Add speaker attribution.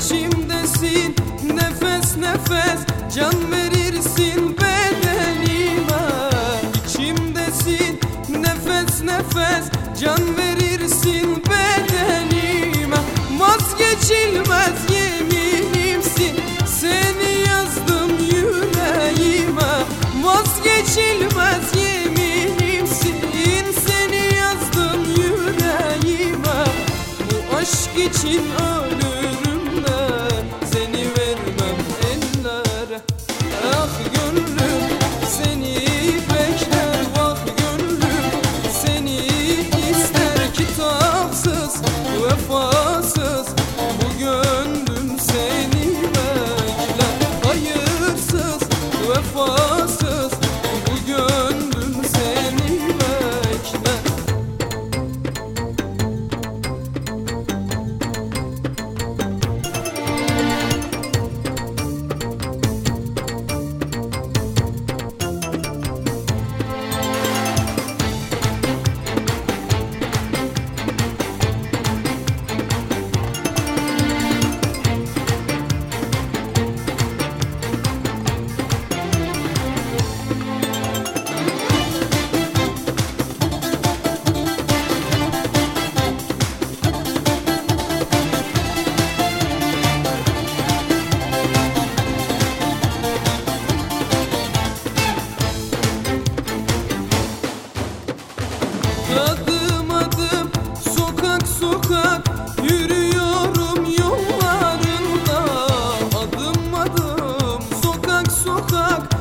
Speaker 1: içimdesin. Nefes nefes can verirsin bedenime. İçimdesin. Nefes nefes can verirsin bedenime. Vazgeçilmez yeminimsin. Seni yazdım yüreğime. Vazgeçilmez yeminimsin. Seni yazdım yüreğime. Bu aşk için öldüm Ah gönlüm. sokak yürüyorum yollarında. Adım adım sokak sokak.